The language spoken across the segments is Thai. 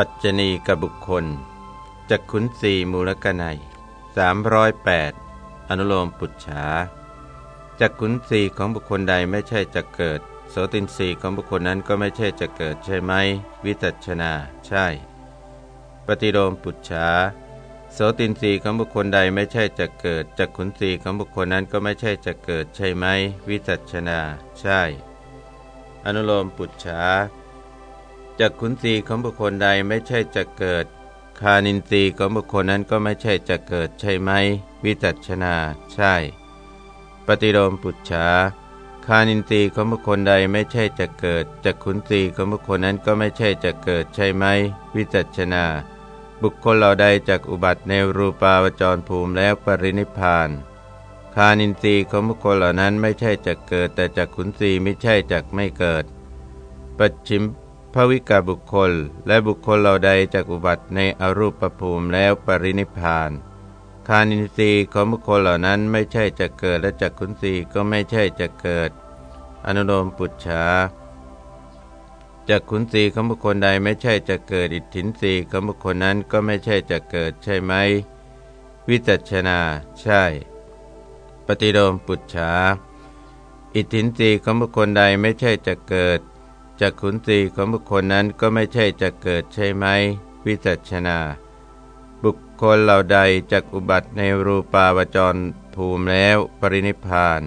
ปัจจณีกบุคคลจักขุนสีมูลกนัย308 อนุโลมปุจฉาจักขุนสีของบุคคลใดไม่ใช่จะเกิด โสตินสีของบุคคลนั้นก็ไม่ใช่จะเกิดใช่ไหม วิจัชนา ใช่ ปฏิโลมปุจฉาโสตินสีของบุคคลใดไม่ใช่จะเกิดจักขุนสีของบุคคลนั้นก็ไม่ใช่จะเกิดใช่ไหม วิจัชนา ใช่ อนุโลมปุจฉา จากขุนศีของบุคคลใดไม่ใช่จะเกิด คานินทรีย์ของบุคคลนั้นก็ไม่ใช่จะเกิดใช่ไหม วิจัชนา ใช่ ปฏิโลมปุจฉาคานินทรีย์ของบุคคลใดไม่ใช่จะเกิดจากขุนศีของบุคคลนั้นก็ไม่ใช่จะเกิดใช่ไหม วิจัชนา บุคคลเหล่าใดจากอุบัติในรูปาวจรภูมิแล้วปรินิพานคานินทรีย์ของบุคคลเหล่านั้นไม่ใช่จะเกิด แต่จากขุนศีไม่ใช่จักไม่เกิด ปัจฉิม ระวิกาบุคคล และบุคคลเหล่าใดจากอุบัติในอรูปภูมิแล้วปรินิพานคานินทรีย์ของบุคคลเหล่านั้นไม่ใช่จะเกิดและจากขุนศีก็ไม่ใช่จะเกิด อนุโลมปุจฉาจากขุนศีของบุคคลใดไม่ใช่จะเกิด อิทธินรีของบุคคลนั้นก็ไม่ใช่จะเกิดใช่ไหม วิจัชนาใช่ ปฏิโลมปุจฉาอิทธินรีของบุคคลใดไม่ใช่จะเกิด จากขุนศีของบุคคลนั้นก็ไม่ใช่จะเกิดใช่ไหม วิจัชนา บุคคลเหล่าใดจากอุบัติในรูปาวจรภูมิแล้วปรินิพาน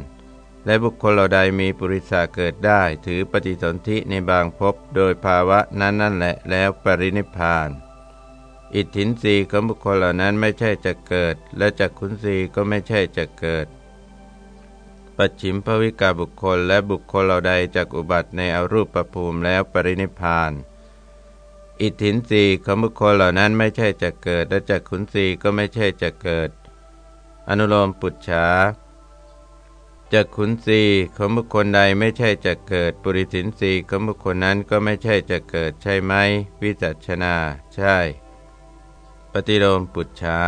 และบุคคลเหล่าใดมีปุริสาเกิดได้ ถือปฏิสนธิในบางภพโดยภาวะนั้นนั่นแหละแล้วปรินิพาน อิทธินรีของบุคคลเหล่านั้นไม่ใช่จะเกิด และจากขุนศีก็ไม่ใช่จะเกิด ปัจฉิมภวิกาบุคคลและบุคคลเหล่าใดจากอุบัติในอรูปภูมิแล้วปรินิพาน อิทธินรีของบุคคลเหล่านั้นไม่ใช่จะเกิดและจากขุนศีก็ไม่ใช่จะเกิด อนุโลมปุจฉาจากขุนศีของบุคคลใดไม่ใช่จะเกิด ปุริสินสีของบุคคลนั้นก็ไม่ใช่จะเกิดใช่ไหม วิจัชนา ใช่ ปฏิโลมปุจฉา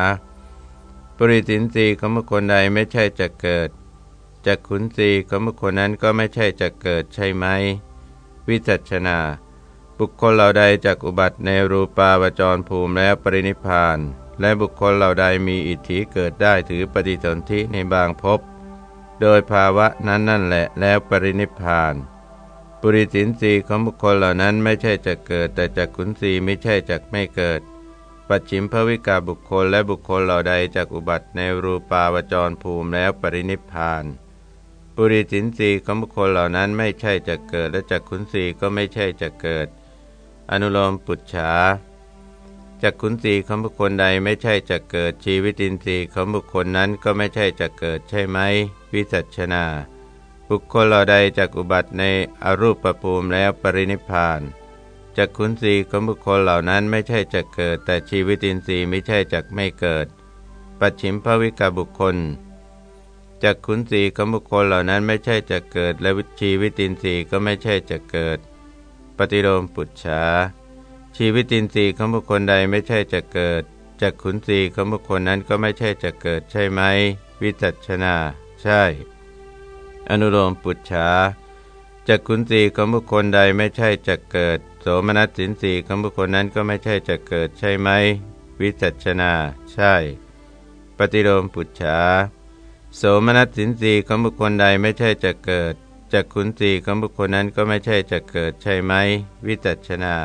ปุริสินสีของบุคคลใดไม่ใช่จะเกิด จากขุนศีของบุคคลนั้นก็ไม่ใช่จะเกิดใช่ไหม วิจัชนา บุคคลเหล่าใดจากอุบัติในรูปาวจรภูมิแล้วปรินิพาน และบุคคลเหล่าใดมีอิทธิเกิดได้ถือปฏิสนธิในบางภพ โดยภาวะนั้นนั่นแหละแล้วปรินิพาน ปุริสินสีของบุคคลเหล่านั้นไม่ใช่จะเกิด แต่จากขุนศีไม่ใช่จักไม่เกิดปัจฉิมภวิกาบุคคลและบุคคลเหล่าใดจากอุบัติในรูปาวจรภูมิแล้วปรินิพาน ปุริสินสีของบุคคลเหล่านั้นไม่ใช่จะเกิดและจักขุนสีก็ไม่ใช่จะเกิด อนุโลมปุจฉาจักขุนสีของบุคคลใดไม่ใช่จะเกิดชีวิตินทรีย์ของบุคคลนั้นก็ไม่ใช่จะเกิดใช่ไหม วิจัชนา บุคคลเหล่าใดจากอุบัติในอรูปภูมิแล้วปรินิพานจักขุนสีของบุคคลเหล่านั้นไม่ใช่จะเกิด แต่ชีวิตินทรีย์ไม่ใช่จักไม่เกิด ปัจฉิมภวิกบุคคล จากขุนสีของบุคคลเหล่านั้นไม่ใช่จะเกิด และชีวิตินทรีย์ก็ไม่ใช่จะเกิด ปฏิโลมปุจฉาชีวิตินทรีย์ของบุคคลใดไม่ใช่จะเกิดจากขุนสีของบุคคลนั้นก็ไม่ใช่จะเกิดใช่ไหม วิจัชนา ใช่ อนุโลมปุจฉาจากขุนสีของบุคคลใดไม่ใช่จะเกิด โสมนัสสินสีของบุคคลนั้นก็ไม่ใช่จะเกิดใช่ไหม วิจัชนา ใช่ ปฏิโลมปุจฉา โสมนัสสินสีของบุคคลใดไม่ใช่จะเกิดจากขุนสีของบุคคลนั้นก็ไม่ใช่จะเกิดใช่ไหม วิจัชนา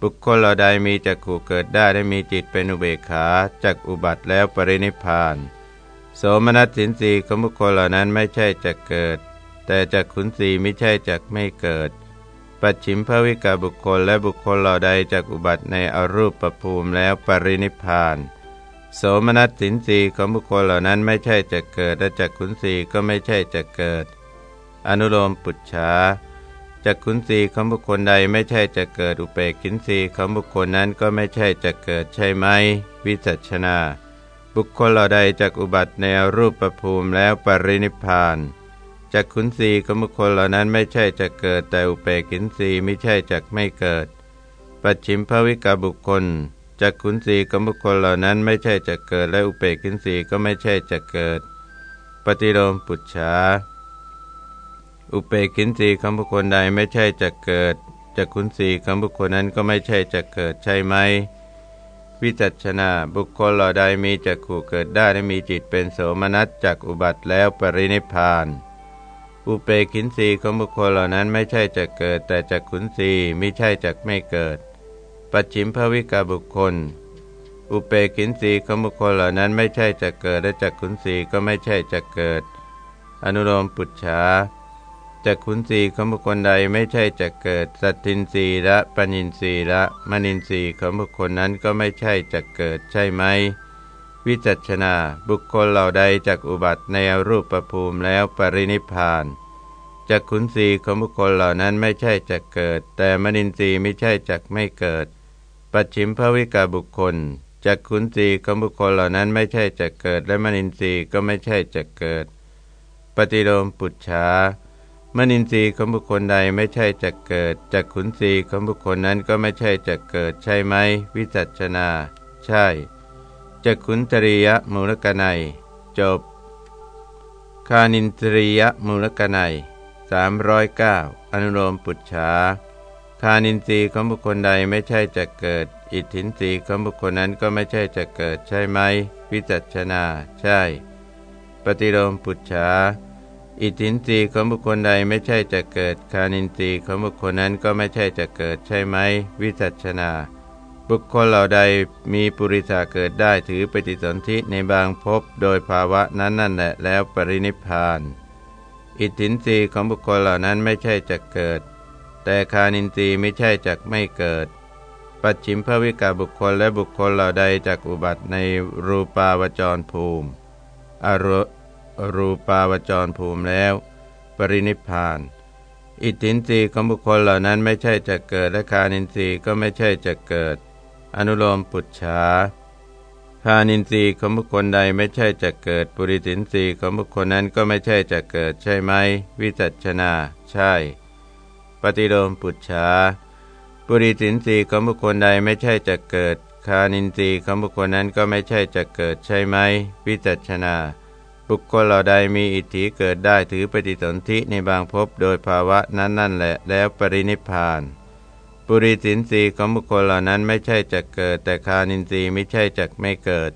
บุคคลเราใดมีจักขู่เกิดได้และมีจิตเป็นอุเบกขาจากอุบัติแล้วปรินิพาน โสมนัสสินสีของบุคคลเหล่านั้นไม่ใช่จะเกิด แต่จากขุนสีไม่ใช่จักไม่เกิด ปัจฉิมภวิกาบุคคลและบุคคลเหล่าใดจากอุบัติในอรูปประภูมิแล้วปรินิพาน โสมนัสสินสีของบุคคลเหล่านั้นไม่ใช่จะเกิดและจักขุนสีก็ไม่ใช่จะเกิด อนุโลมปุจฉาจักขุนสีของบุคคลใดไม่ใช่จะเกิดอุเปกินสีของบุคคลนั้นก็ไม่ใช่จะเกิดใช่ไหม วิจัชนา บุคคลเหล่าใดจากอุบัติในรูปประภูมิแล้วปรินิพานจักขุนสีของบุคคลเหล่านั้นไม่ใช่จะเกิดแต่อุเปกินสีไม่ใช่จักไม่เกิด ปัจฉิมภวิกาบุคคล จักขุนสีของบุคคลเหล่านั้นไม่ใช่จะเกิด และอุเปกินสีก็ไม่ใช่จะเกิด ปฏิโลมปุจฉาอุเปกินสีของบุคคลใดไม่ใช่จะเกิดจากขุนสีของบุคคลนั้นก็ไม่ใช่จะเกิดใช่ไหม วิจัชนาบุคคลเหล่าใดมีจักขู่เกิดได้และมีจิตเป็นโสมนัสจากอุบัติแล้วปรินิพานอุเปกินสีของบุคคลเหล่านั้นไม่ใช่จะเกิด แต่จากขุนสีไม่ใช่จักไม่เกิด ปัจฉิมภวิกาบุคคล อุเปกินสีของบุคคลเหล่านั้นไม่ใช่จะเกิดและจากขุนสีก็ไม่ใช่จะเกิด อนุโลมปุจฉาจากขุนสีของบุคคลใดไม่ใช่จะเกิด สัตทินรีและปณินรีและมณินรีของบุคคลนั้นก็ไม่ใช่จะเกิดใช่ไหมวิจัชนาบุคคลเหล่าใดจากอุบัติในรูปประภูมิแล้วปรินิพานจากขุนสีของบุคคลเหล่านั้นไม่ใช่จะเกิด แต่มณินทรีย์ไม่ใช่จักไม่เกิด ปัจฉิมภวิกาบุคคลจากขุนสีของบุคคลเหล่านั้นไม่ใช่จะเกิด และมณินทรีย์ก็ไม่ใช่จะเกิด ปฏิโลมปุจฉามนินทรีย์ของบุคคลใดไม่ใช่จะเกิดจากขุนศีของบุคคลนั้นก็ไม่ใช่จะเกิดใช่ไหม วิจัชนา ใช่จากขุนตรียมูลกนัย จบ คานินตรียมูลกนัย309 อนุโลมปุจฉา คานินทรีย์ของบุคคลใดไม่ใช่จะเกิด อิทธินทรีย์ของบุคคลนั้นก็ไม่ใช่จะเกิดใช่ไหม วิจัชนา ใช่ ปฏิโลมปุจฉาอิทธินรีของบุคคลใดไม่ใช่จะเกิดคานินทรีของบุคคลนั้นก็ไม่ใช่จะเกิดใช่ไหม วิจัชนา บุคคลเหล่าใดมีปุริสาเกิดได้ถือปฏิสนธิในบางภพโดยภาวะนั้นนั่นแหละแล้วปรินิพาน อิทธินรีของบุคคลเหล่านั้นไม่ใช่จะเกิด แต่คานินทรีไม่ใช่จักไม่เกิด ปัจฉิมภวิกาบุคคลและบุคคลเหล่าใดจากอุบัติในรูปาวจรภูมิอรรูปาวจรภูมิแล้ว ปรินิพาน อิทธินรีของบุคคลเหล่านั้นไม่ใช่จะเกิดและคานินทรีย์ก็ไม่ใช่จะเกิด อนุโลมปุจฉาคานินทรีย์ของบุคคลใดไม่ใช่จะเกิด ปุริสินทรีย์ของบุคคลนั้นก็ไม่ใช่จะเกิดใช่ไหม วิจัชนา ใช่ ปฏิโลมปุจฉาปุริสินทรีย์ของบุคคลใดไม่ใช่จะเกิด คานินทรีย์ของบุคคลนั้นก็ไม่ใช่จะเกิดใช่ไหมวิจัชนา บุคคลเหล่าใดมีอิทธิเกิดได้ถือปฏิสนธิในบางภพโดยภาวะนั้นนั่นแหละแล้วปรินิพาน ปุริสินสีของบุคคลเหล่านั้นไม่ใช่จะเกิด แต่คานินทรีย์ไม่ใช่จักไม่เกิด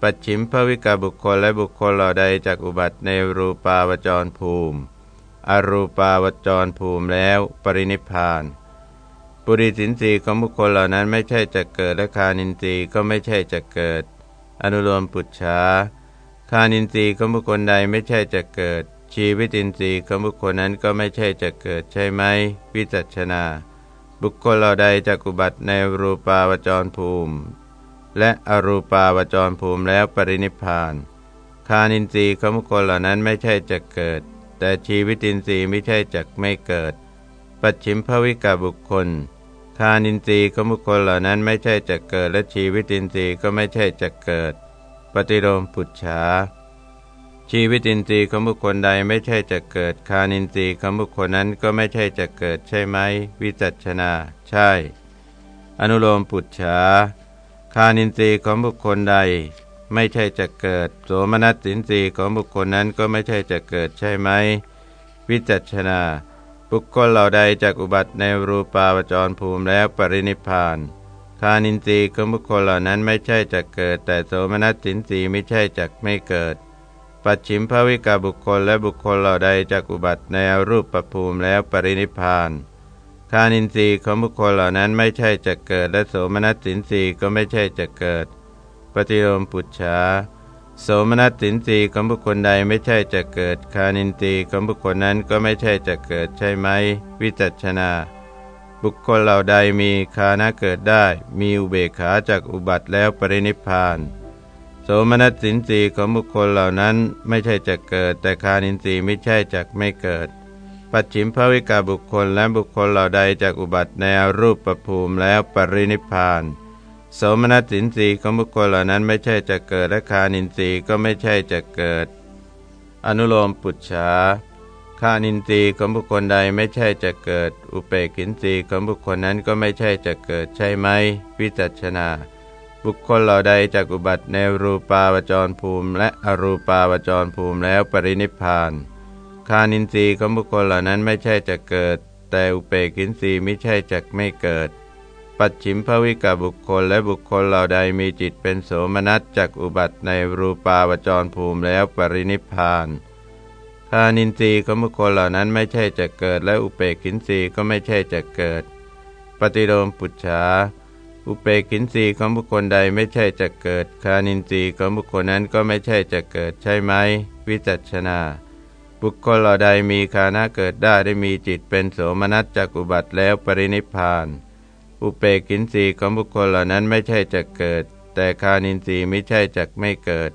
ปัจฉิมภวิกาบุคคลและบุคคลเหล่าใดจากอุบัติในรูปาวจรภูมิ อรูปาวจรภูมิแล้วปรินิพานปุริสินสีของบุคคลเหล่านั้นไม่ใช่จะเกิดและคานินทรีย์ก็ไม่ใช่จะเกิด อนุโลมปุจฉาคานินทรีย์ของบุคคลใดไม่ใช่จะเกิด ชีวิตินทรีย์ของบุคคลนั้นก็ไม่ใช่จะเกิดใช่ไหมวิจัชนา บุคคลเราใดจะกุบัติในรูปาวจรภูมิ และอรูปาวจรภูมิแล้วปรินิพาน คานินทรีย์ของบุคคลเหล่านั้นไม่ใช่จะเกิด แต่ชีวิตินทรีย์ไม่ใช่จะไม่เกิด ปัจฉิมภวิกาบุคคลคานินทรีย์ของบุคคลเหล่านั้นไม่ใช่จะเกิด และชีวิตินทรีย์ก็ไม่ใช่จะเกิด ปฏิโลมปุจฉาชีวิตินทรีย์ของบุคคลใดไม่ใช่จะเกิด คานินทรีย์ของบุคคลนั้นก็ไม่ใช่จะเกิดใช่ไหม วิจัชนา ใช่ อนุโลมปุจฉาคานินทรีย์ของบุคคลใด ไม่ใช่จะเกิด โสมนัสสินทรีของบุคคลนั้นก็ไม่ใช่จะเกิดใช่ไหม วิจัชนา บุคคลเหล่าใดจากอุบัติในรูปาวจรภูมิแล้วปรินิพานคานินทรีย์ของบุคคลเหล่านั้นไม่ใช่จะเกิด แต่โสมนัสสินทรีไม่ใช่จักไม่เกิด ปัจฉิมภวิกาบุคคลและบุคคลเหล่าใดจักอุบัติในรูปประภูมิแล้วปรินิพานคานินทรีย์ของบุคคลเหล่านั้นไม่ใช่จะเกิด และโสมนัสสินทรีก็ไม่ใช่จะเกิด ปฏิโลมปุจฉาโสมนัสสินทรีของบุคคลใดไม่ใช่จะเกิด คานินทรีของบุคคลนั้นก็ไม่ใช่จะเกิดใช่ไหม วิจัชนา บุคคลเหล่าใดมีคานะเกิดได้ มีอุเบกขาจากอุบัติแล้วปรินิพาน โสมนัสสินสีของบุคคลเหล่านั้นไม่ใช่จะเกิด แต่คานินทรีไม่ใช่จักไม่เกิด ปัจฉิมภวิกาบุคคลและบุคคลเหล่าใดจากอุบัติในรูปประภูมิแล้วปรินิพาน โสมนัสสินสีของบุคคลเหล่านั้นไม่ใช่จะเกิดและคานินทรีย์ก็ไม่ใช่จะเกิด อนุโลมปุจฉาคานินทรีย์ของบุคคลใดไม่ใช่จะเกิด อุเปกินทรีย์ของบุคคลนั้นก็ไม่ใช่จะเกิดใช่ไหมวิจัชนา บุคคลเหล่าใดจากอุบัติในรูปาวจรภูมิ และอรูปาวจรภูมิแล้วปรินิพานคานินทรีย์ของบุคคลเหล่านั้นไม่ใช่จะเกิด แต่อุเปกินสีย์ไม่ใช่จักไม่เกิด ปัจฉิมภวิกบุคคลและบุคคลเหล่าใดมีจิตเป็นโสมนัสจักอุบัติในรูปาวจรภูมิแล้วปรินิพานคานินทรีย์ของบุคคลเหล่านั้นไม่ใช่จะเกิด และอุเปกินสีก็ไม่ใช่จะเกิด ปฏิโลมปุจฉาอุเปกินสีของบุคคลใดไม่ใช่จะเกิด คานินทรีย์ของบุคคลนั้นก็ไม่ใช่จะเกิดใช่ไหม วิจัชนา บุคคลเหล่าใดมีคานะเกิดได้ได้มีจิตเป็นโสมนัสจักอุบัติแล้วปรินิพาน อุเปกินสีของบุคคลเหล่านั้นไม่ใช่จะเกิด แต่คานินทรีย์ไม่ใช่จักไม่เกิด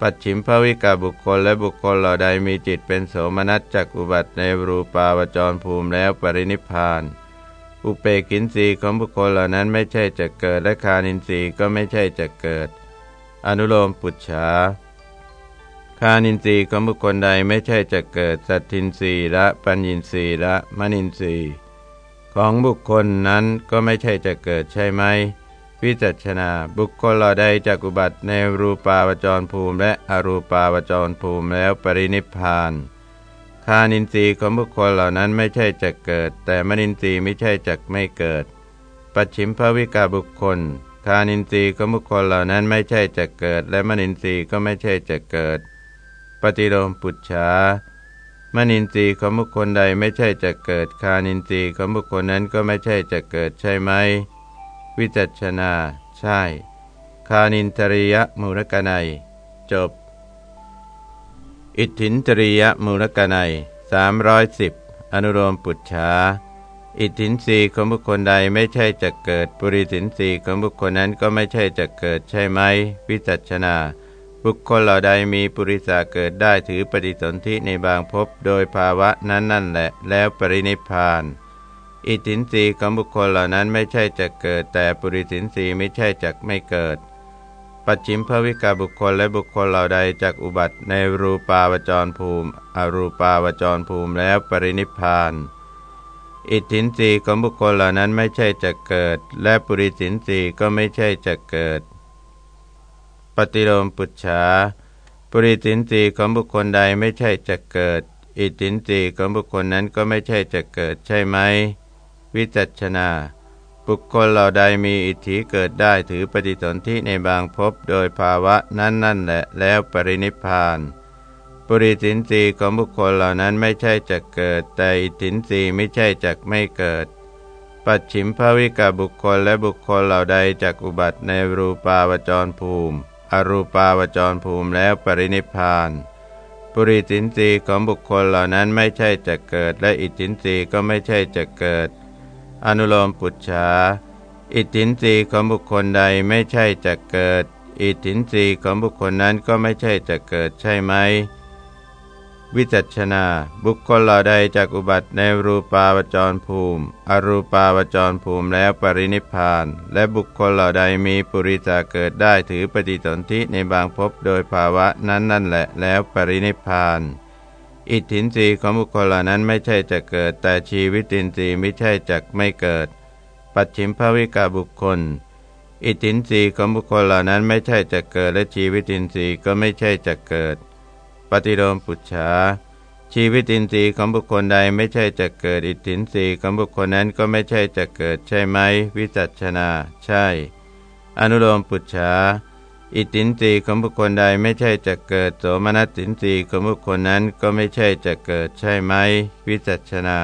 ปัจฉิมภวิกาบุคคลและบุคคลเหล่าใดมีจิตเป็นโสมนัสจักอุบัติในรูปาวจรภูมิแล้วปรินิพานอุเปกินสีของบุคคลเหล่านั้นไม่ใช่จะเกิด และคานินทรีย์ก็ไม่ใช่จะเกิด อนุโลมปุจฉาคานินทรีย์ของบุคคลใดไม่ใช่จะเกิด สัตทินทรีย์ละ ปัญญินทรีย์ละมณินทรีย์ ของบุคคลนั้นก็ไม่ใช่จะเกิดใช่ไหมวิจัชนาบุคคลเหล่าใดจักอุบัติในรูปาวจรภูมิและอรูปาวจรภูมิแล้วปรินิพานคานินทรีย์ของบุคคลเหล่านั้นไม่ใช่จะเกิด แต่มนินทรีย์ไม่ใช่จักไม่เกิด ปัจฉิมภวิกาบุคคลคานินทรีย์ของบุคคลเหล่านั้นไม่ใช่จะเกิด และมนินทรีย์ก็ไม่ใช่จะเกิด ปฏิโลมปุจฉา มนินทรีย์ของบุคคลใดไม่ใช่จะเกิดคานินทรีย์ของบุคคลนั้นก็ไม่ใช่จะเกิดใช่ไหม วิจัชนา ใช่ คานินทริยมูลกนัย จบ อิทธินตริยมูลกนัยสามร้อยสิบอนุโลมปุจฉาอิทธินสีของบุคคลใดไม่ใช่จะเกิด ปุริสินสีของบุคคลนั้นก็ไม่ใช่จะเกิดใช่ไหม วิจัชนา บุคคลเหล่าใดมีปุริสาเกิดได้ถือปฏิสนธิในบางภพโดยภาวะนั้นนั่นแหละ แล้วปรินิพานอิทธินสีของบุคคลเหล่านั้นไม่ใช่จะเกิด แต่ปุริสินสีไม่ใช่จะไม่เกิด ปัจฉิมภวิกาบุคคลและบุคคลเหล่าใดจากอุบัติในรูปาวจรภูมิ อรูปาวจรภูมิแล้วปรินิพานอิทธินรีของบุคคลเหล่านั้นไม่ใช่จะเกิด และปุริสินรีก็ไม่ใช่จะเกิด ปฏิโลมปุจฉาปริสินรีของบุคคลใดไม่ใช่จะเกิด อิทธินรีของบุคคลนั้นก็ไม่ใช่จะเกิดใช่ไหม วิจัชนา บุคคลเหล่าใดมีอิทธิเกิดได้ถือปฏิสนธิในบางภพโดยภาวะนั้นนั่นแหละแล้วปรินิพาน ปุริสินสีของบุคคลเหล่านั้นไม่ใช่จะเกิด แต่อิทธินสีไม่ใช่จักไม่เกิดปัจฉิมภวิกาบุคคลและบุคคลเหล่าใดจักอุบัติในรูปาวจรภูมิ อรูปาวจรภูมิแล้วปรินิพานปุริสินสีของบุคคลเหล่านั้นไม่ใช่จะเกิด และอิทธินสีก็ไม่ใช่จะเกิด อนุโลมปุจฉาอิทธินรีของบุคคลใดไม่ใช่จะเกิด อิทธินรีของบุคคลนั้นก็ไม่ใช่จะเกิดใช่ไหม วิจัชนา บุคคลเหล่าใดจากอุบัติในรูปาวจรภูมิ อรูปาวจรภูมิแล้วปรินิพาน และบุคคลเหล่าใดมีปุริจาเกิดได้ถือปฏิสนธิในบางภพโดยภาวะนั้นนั่นแหละแล้วปรินิพาน อิทธินรีของบุคคลเหล่านั้นไม่ใช่จะเกิด แต่ชีวิตินทรีย์ไม่ใช่จะไม่เกิด ปัจฉิมภวิกาบุคคลอิทธินรีของบุคคลเหล่านั้นไม่ใช่จะเกิดและชีวิตินทรีย์ก็ไม่ใช่จะเกิด ฏิโลมปุจฉาชีวิตินทรีย์ของบุคคลใดไม่ใช่จะเกิดอิทธินทรีของบุคคลนั้นก็ไม่ใช่จะเกิดใช่ไหม วิจัชนา ใช่ อนุโลมปุจฉาอิตินทรีของบุคคลใดไม่ใช่จะเกิดโสมนัสสินรีของบุคคลนั้นก็ไม่ใช่จะเกิดใช่ไหม วิจัชนา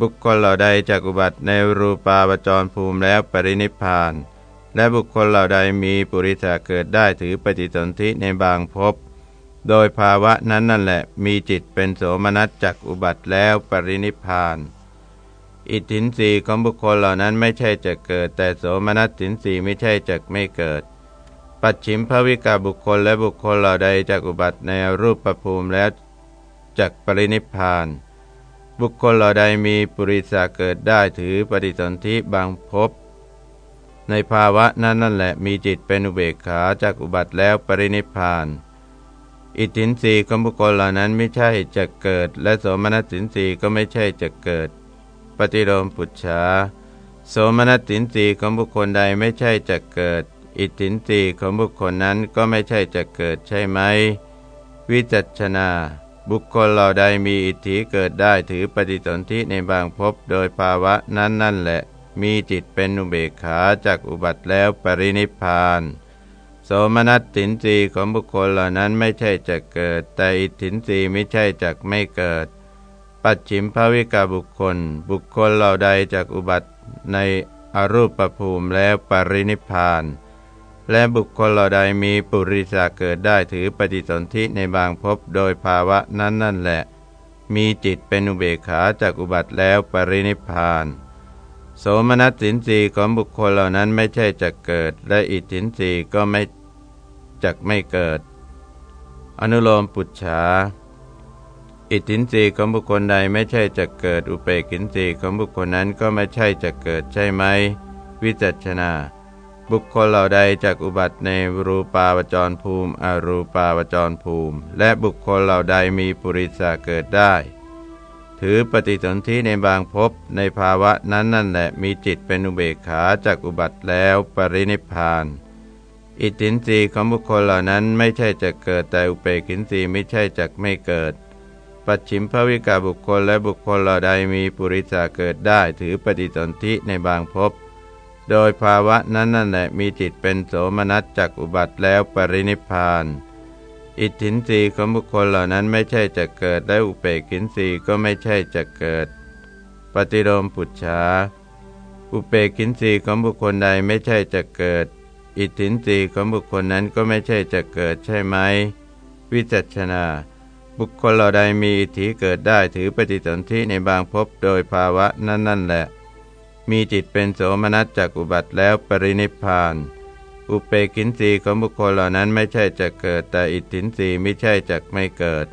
บุคคลเหล่าใดจากอุบัติในรูปาวจรภูมิแล้วปรินิพาน และบุคคลเหล่าใดมีปุริสาเกิดได้ถือปฏิสนธิในบางภพ โดยภาวะนั้นนั่นแหละ มีจิตเป็นโสมนัสจากอุบัติแล้วปรินิพาน อิทธินรีของบุคคลเหล่านั้นไม่ใช่จะเกิด แต่โสมนัสสินรีไม่ใช่จะไม่เกิด ปัจฉิมภวิกาบุคคลและบุคคลเหล่าใดจากอุบัติในรูปประภูมิแล้วจากปรินิพาน บุคคลเหล่าใดมีปุริสาเกิดได้ถือปฏิสนธิบางภพในภาวะนั้นนั่นแหละมีจิตเป็นอุเบกขาจากอุบัติแล้วปรินิพาน อิทินรีของบุคคลเหล่านั้นไม่ใช่จะเกิด และโสมนัสสินรีก็ไม่ใช่จะเกิด ปฏิโลมปุจฉาโสมนัสสินรีของบุคคลใดไม่ใช่จะเกิด อิทินตีของบุคคลนั้นก็ไม่ใช่จะเกิดใช่ไหม วิจัชนาบุคคลเราใดมีอิทธิเกิดได้ถือปฏิสนธิในบางภพโดยภาวะนั้นนั่นแหละ มีจิตเป็นอุเบกขาจากอุบัติแล้วปรินิพาน โสมนัสตินรีของบุคคลเหล่านั้นไม่ใช่จะเกิด แต่อิทธินรีไม่ใช่จักไม่เกิด ปัจฉิมภวิกาบุคคล บุคคลเหล่าใดจากอุบัติในอรูปภูมิแล้วปรินิพาน และบุคคลเหล่าใดมีปุริสาเกิดได้ถือปฏิสนธิในบางภพโดยภาวะนั้นนั่นแหละ มีจิตเป็นอุเบกขาจากอุบัติแล้วปรินิพานโสมนัสสินสีของบุคคลเหล่านั้นไม่ใช่จะเกิด และอิทธินสีก็ไม่ จักไม่เกิด อนุโลมปุจฉาอิทธินสีของบุคคลใดไม่ใช่จะเกิด อุเปกินสีของบุคคลนั้นก็ไม่ใช่จะเกิดใช่ไหม วิจัชนา บุคคลเหล่าใดจากอุบัติในรูปาวจรภูมิ อรูปาวจรภูมิ และบุคคลเหล่าใดมีปุริสาเกิดได้ ถือปฏิสนธิในบางภพในภาวะนั้นนั่นแหละมีจิตเป็นอุเบกขาจากอุบัติแล้วปรินิพาน อิทธินรีของบุคคลเหล่านั้นไม่ใช่จะเกิดแต่อุเปกินรีไม่ใช่จักไม่เกิด ปัจฉิมภวิกาบุคคลและบุคคลเหล่าใดมีปุริสาเกิดได้ถือปฏิสนธิในบางภพโดยภาวะนั้นนั่นแหละมีจิตเป็นโสมนัสจากอุบัติแล้วปรินิพาน อิทธินรีของบุคคลเหล่านั้นไม่ใช่จะเกิดและอุเปกินรีก็ไม่ใช่จะเกิด ปฏิโลมปุจฉาอุเปกินรีของบุคคลใดไม่ใช่จะเกิด อิทธินรีของบุคคลนั้นก็ไม่ใช่จะเกิดใช่ไหม วิจัชนา บุคคลเหล่าใดมีอิทธิเกิดได้ถือปฏิสนธิในบางภพโดยภาวะนั้นนั่นแหละ มีจิตเป็นโสมนัสจากอุบัติแล้วปรินิพาน อุเปกินสีของบุคคลเหล่านั้นไม่ใช่จะเกิดแต่อิทธินสีไม่ใช่จะไม่เกิด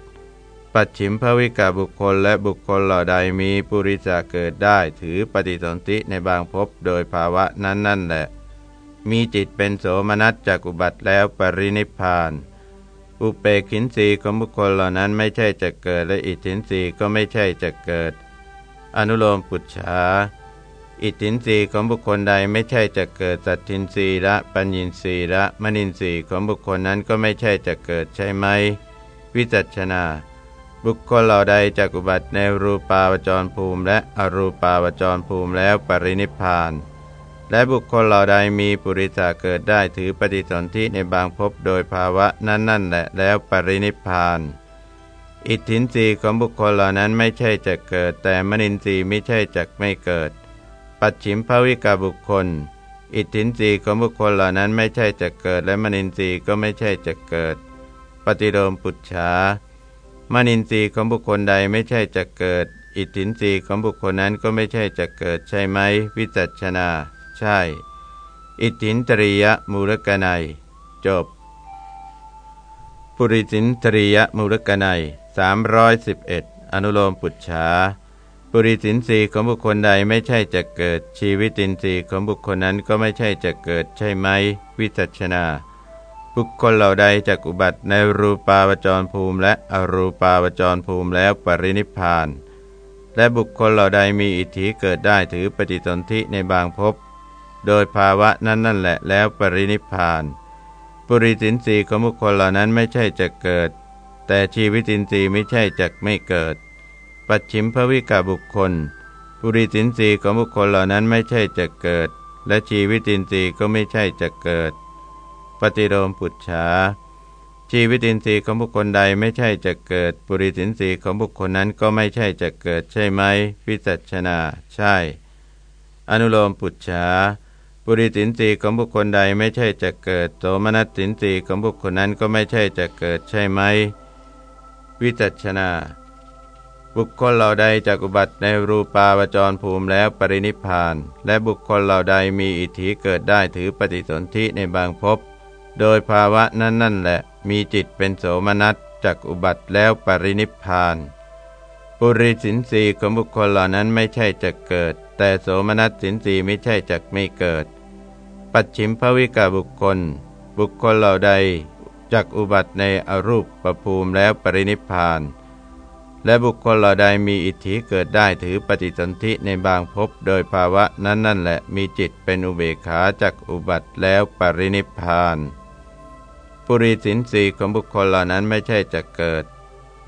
ปัจฉิมภวิกาบุคคลและบุคคลเหล่าใดมีปุริจาเกิดได้ถือปฏิสนธิในบางภพโดยภาวะนั้นนั่นแหละ มีจิตเป็นโสมนัสจากอุบัติแล้วปรินิพาน อุเปกินสีของบุคคลเหล่านั้นไม่ใช่จะเกิดและอิทธินสีก็ไม่ใช่จะเกิด อนุโลมปุจฉาอิทธินรีของบุคคลใดไม่ใช่จะเกิดสัตทินรีละปัญญินรีละมณินรีของบุคคลนั้นก็ไม่ใช่จะเกิดใช่ไหม วิจัชนา บุคคลเหล่าใดจากอุบัติในรูปาวจรภูมิ และอรูปาวจรภูมิแล้วปรินิพาน และบุคคลเหล่าใดมีปุริสาเกิดได้ถือปฏิสนธิในบางภพโดยภาวะนั้นนั่นแหละแล้วปรินิพาน อิทธินรีของบุคคลเหล่านั้นไม่ใช่จะเกิด แต่มณินทรีย์ไม่ใช่จะไม่เกิด ปัจฉิมภวิกาบุคคล อิทธินรีของบุคคลเหล่านั้นไม่ใช่จะเกิด และมนินทรีย์ก็ไม่ใช่จะเกิด ปฏิโลมปุจฉามนินทรีย์ของบุคคลใดไม่ใช่จะเกิด อิทธินรีของบุคคลนั้นก็ไม่ใช่จะเกิดใช่ไหม วิจัชนา ช่ อิทธินตริยมูลกนัย จบ ปุริสินตริยมูลกนัย311 อนุโลมปุจฉาปุริสินสีของบุคคลใดไม่ใช่จะเกิด ชีวิตินทรีย์ของบุคคลนั้นก็ไม่ใช่จะเกิดใช่ไหม วิจัชนา บุคคลเหล่าใดจากอุบัติในรูปาวจรภูมิ และอรูปาวจรภูมิแล้วปรินิพาน และบุคคลเหล่าใดมีอิทธิเกิดได้ถือปฏิสนธิในบางภพ โดยภาวะนั้นนั่นแหละแล้วปรินิพาน ปุริสินสีของบุคคลเหล่านั้นไม่ใช่จะเกิด แต่ชีวิตินทรีย์ไม่ใช่จะไม่เกิด ปัจฉิมภวิกาบุคคล ปุริสินสีของบุคคลเหล่านั้นไม่ใช่จะเกิด และชีวิตินทรีย์ก็ไม่ใช่จะเกิด ปฏิโลมปุจฉาชีวิตินทรีย์ของบุคคลใดไม่ใช่จะเกิด ปุริสินสีของบุคคลนั้นก็ไม่ใช่จะเกิดใช่ไหมวิจัชนา ใช่ อนุโลมปุจฉา ปุริสินสีของบุคคลใดไม่ใช่จะเกิด โสมนัสสินสีของบุคคลนั้นก็ไม่ใช่จะเกิดใช่ไหม วิจัชนา บุคคลเหล่าใดจากอุบัติในรูปาวจรภูมิแล้วปรินิพาน และบุคคลเหล่าใดมีอิทธิเกิดได้ถือปฏิสนธิในบางภพ โดยภาวะนั้นนั่นแหละ มีจิตเป็นโสมนัสจากอุบัติแล้วปรินิพาน ปุริสินสีของบุคคลเหล่านั้นไม่ใช่จะเกิด แต่โสมนัสสินสีไม่ใช่จะไม่เกิด ปัจฉิมภวิกาบุคคล บุคคลเหล่าใดจากอุบัติในอรูปประภูมิแล้วปรินิพาน และบุคคลเหล่าใดมีอิทธิเกิดได้ถือปฏิสนธิในบางภพโดยภาวะนั้นนั่นแหละมีจิตเป็นอุเบกขาจากอุบัติแล้วปรินิพานปุริสินสีของบุคคลเหล่านั้นไม่ใช่จะเกิด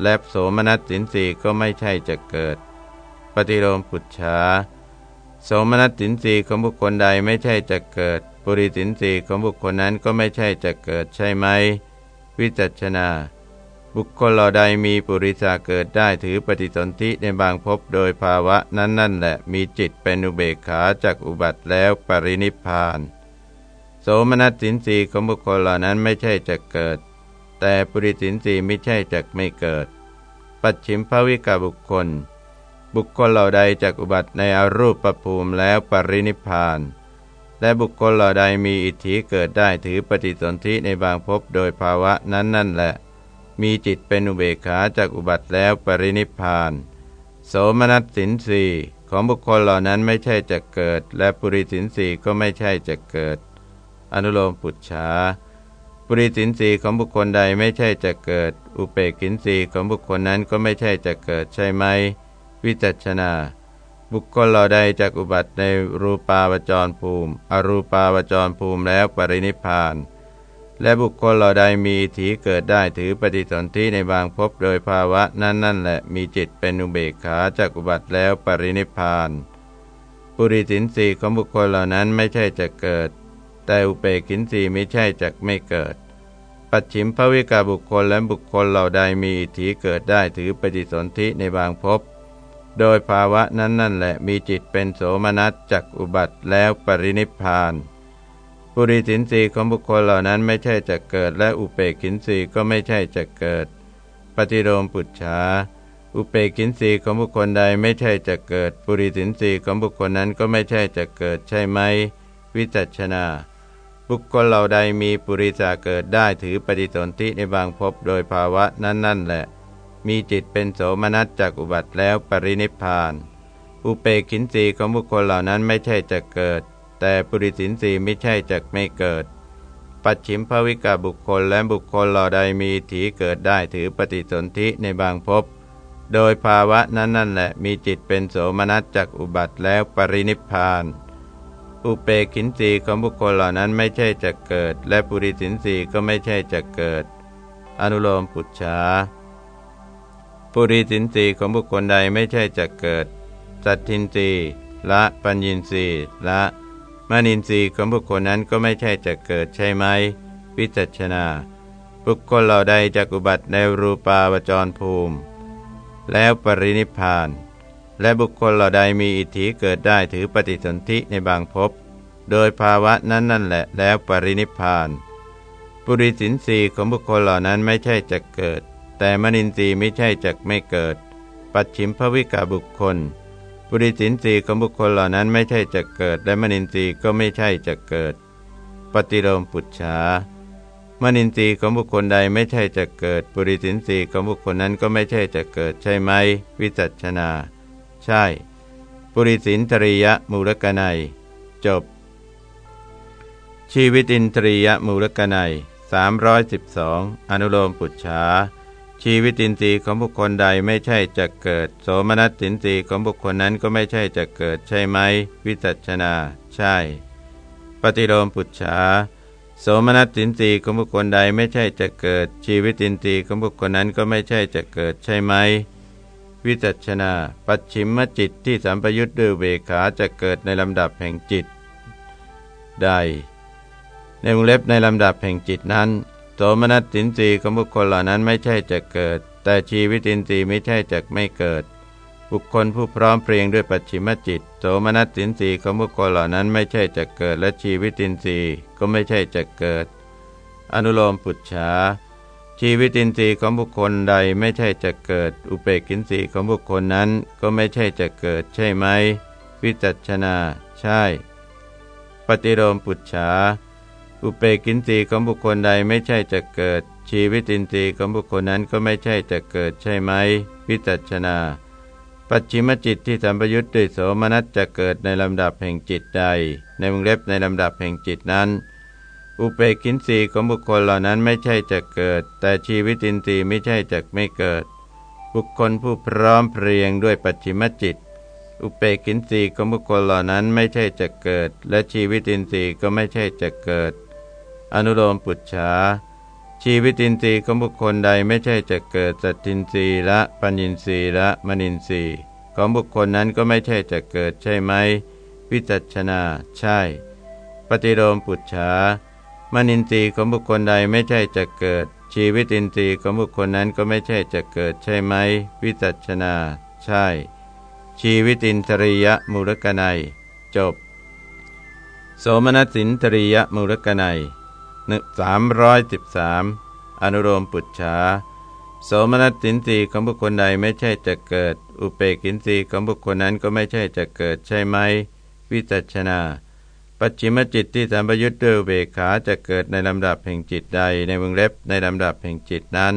และโสมนัสสินสีก็ไม่ใช่จะเกิด ปฏิโลมปุจฉา สมนัสสินสีของบุคคลใดไม่ใช่จะเกิด ปุริสินสีของบุคคลนั้นก็ไม่ใช่จะเกิดใช่ไหม วิจัชนา บุคคลเราใดมีปุริสาเกิดได้ถือปฏิสนธิในบางภพโดยภาวะนั้นนั่นแหละมีจิตเป็นอุเบกขาจากอุบัติแล้วปรินิพาน โสมนัสสินสีของบุคคลเหล่านั้นไม่ใช่จะเกิด แต่ปุริสินสีไม่ใช่จะไม่เกิด ปัจฉิมภวิกาบุคคล บุคคลเหล่าใดจากอุบัติในอรูปประภูมิแล้วปรินิพาน และบุคคลเหล่าใดมีอิทธิเกิดได้ถือปฏิสนธิในบางภพโดยภาวะนั้นนั่นแหละ มีจิตเป็นอุเบกขาจากอุบัติแล้วปรินิพาน โสมนัสสินสีของบุคคลเหล่านั้นไม่ใช่จะเกิด และปุริสินสีก็ไม่ใช่จะเกิด อนุโลมปุจฉาปุริสินสีของบุคคลใดไม่ใช่จะเกิด อุเปกินสีของบุคคลนั้นก็ไม่ใช่จะเกิดใช่ไหม วิจัชนา บุคคลเราใดจากอุบัติในรูปาวจรภูมิ อรูปาวจรภูมิแล้วปรินิพาน และบุคคลเราใดมีถีเกิดได้ถือปฏิสนธิในบางภพโดยภาวะนั้นนั่นแหละมีจิตเป็นอุเบกขาจากอุบัติแล้วปรินิพาน ปุริสินสีของบุคคลเหล่านั้นไม่ใช่จะเกิด แต่อุเปกินสีไม่ใช่จะไม่เกิดปัจฉิมภวิกาบุคคลและบุคคลเหล่าใดมีถีเกิดได้ถือปฏิสนธิในบางภพ โดยภาวะนั้นนั่นแหละมีจิตเป็นโสมนัสจักอุบัติแล้วปรินิพานปุริสินสีของบุคคลเหล่านั้นไม่ใช่จะเกิด และอุเปกินสีก็ไม่ใช่จะเกิด ปฏิโลมปุจฉาอุเปกินสีของบุคคลใดไม่ใช่จะเกิด ปุริสินสีของบุคคลนั้นก็ไม่ใช่จะเกิดใช่ไหม วิจัชนา บุคคลเหล่าใดมีปุริสาเกิดได้ถือปฏิสนธิในบางภพโดยภาวะนั้นนั่นแหละ มีจิตเป็นโสมนัสจากอุบัติแล้วปรินิพาน อุเปกินสีของบุคคลเหล่านั้นไม่ใช่จะเกิด แต่ปุริสินสีไม่ใช่จะไม่เกิด ปัจฉิมภวิกาบุคคลและบุคคลเหล่าใดมีถีเกิดได้ถือปฏิสนธิในบางภพโดยภาวะนั้นนั่นแหละมีจิตเป็นโสมนัสจากอุบัติแล้วปรินิพานอุเปกินสีของบุคคลเหล่านั้นไม่ใช่จะเกิด และปุริสินสีก็ไม่ใช่จะเกิด อนุโลมปุจฉา ปุริสินสีของบุคคลใดไม่ใช่จะเกิด สัตทินสีละปัญญินสีละมณินสีของบุคคลนั้นก็ไม่ใช่จะเกิดใช่ไหมวิจัชนา บุคคลเหล่าใดจะกุบัติในรูปาวจรภูมิ แล้วปรินิพาน และบุคคลเหล่าใดมีอิทธิเกิดได้ถือปฏิสนธิในบางภพโดยภาวะนั้นนั่นแหละแล้วปรินิพาน ปุริสินสีของบุคคลเหล่านั้นไม่ใช่จะเกิด แต่มนินทรีย์ไม่ใช่จักไม่เกิด ปัจฉิมภวิกาบุคคลบุริสินทรีย์ของบุคคลเหล่านั้นไม่ใช่จะเกิด และมนินทรีย์ก็ไม่ใช่จะเกิด ปฏิโลมปุจฉามนินทรีย์ของบุคคลใดไม่ใช่จะเกิด ปุริสินทรีย์ของบุคคลนั้นก็ไม่ใช่จะเกิดใช่ไหม วิจัชนา ใช่ ปุริสินทริยมูลกนัย จบ ชีวิตินทรียมูลกนัย312 อนุโลมปุจฉา ชีวิตินทรีย์ของบุคคลใดไม่ใช่จะเกิด โสมนัสสินทรีย์ของบุคคลนั้นก็ไม่ใช่จะเกิดใช่ไหม วิจัชนา ใช่ ปฏิโลมปุจฉาโสมนัสสินทรีย์ของบุคคลใดไม่ใช่จะเกิด ชีวิตินทรีย์ของบุคคลนั้นก็ไม่ใช่จะเกิดใช่ไหม วิจัชนา ปัจฉิมจิตที่สัมปยุทธ์ด้วยเวขาจะเกิดในลำดับแห่งจิต ใด ในวงเล็บในลำดับแห่งจิตนั้น โสมนัสสินทรีย์ของบุคคลเหล่านั้นไม่ใช่จะเกิด แต่ชีวิตินทรีย์ไม่ใช่จะไม่เกิด บุคคลผู้พร้อมเพรียงด้วยปัจฉิมจิตโสมนัสสินทรีย์ของบุคคลเหล่านั้นไม่ใช่จะเกิด และชีวิตินทรีย์ก็ไม่ใช่จะเกิด อนุโลมปุจฉาชีวิตินทรีย์ของบุคคลใดไม่ใช่จะเกิด อุเปกินทรีย์ของบุคคลนั้นก็ไม่ใช่จะเกิดใช่ไหมวิจัชนา ใช่ ปฏิโลมปุจฉา อุเปกินตีของบุคคลใดไม่ใช่จะเกิด ชีวิตินทรีของบุคคลนั้นก็ไม่ใช่จะเกิดใช่ไหมวิจัชนา ปัจฉิมจิตที่สัมปยุทธ์ด้วยโสมนัสจะเกิดในลำดับแห่งจิตใด ในวงเล็บในลำดับแห่งจิตนั้น อุเปกินสีของบุคคลเหล่านั้นไม่ใช่จะเกิด แต่ชีวิตินทรีไม่ใช่จะไม่เกิด บุคคลผู้พร้อมเพรียงด้วยปัจฉิมจิตอุเปกินสีของบุคคลเหล่านั้นไม่ใช่จะเกิด และชีวิตินทรีย์ก็ไม่ใช่จะเกิด อนุโลมปุจฉาชีวิตินทรีย์ของบุคคลใดไม่ใช่จะเกิดสัตตินทรีย์ละปัญญินทรีย์ละมณินทรีย์ของบุคคลนั้นก็ไม่ใช่จะเกิดใช่ไหมวิจัชนา ใช่ ปฏิโลมปุจฉามณินทรีย์ของบุคคลใดไม่ใช่จะเกิด ชีวิตินทรีย์ของบุคคลนั้นก็ไม่ใช่จะเกิดใช่ไหมวิจัชนา ใช่ ชีวิตินทรียมูลกนัย จบ โสมนัสินทรียมูลกนัย สามร้อยสิบสามอนุโลมปุจฉาโสมนัสสินสีของบุคคลใดไม่ใช่จะเกิด อุเปกินสีของบุคคลนั้นก็ไม่ใช่จะเกิดใช่ไหม วิจัชนา ปัจฉิมจิตที่สัมปยุทธ์ด้วยเบขาจะเกิดในลำดับแห่งจิตใดในวงเล็บในลำดับแห่งจิตนั้น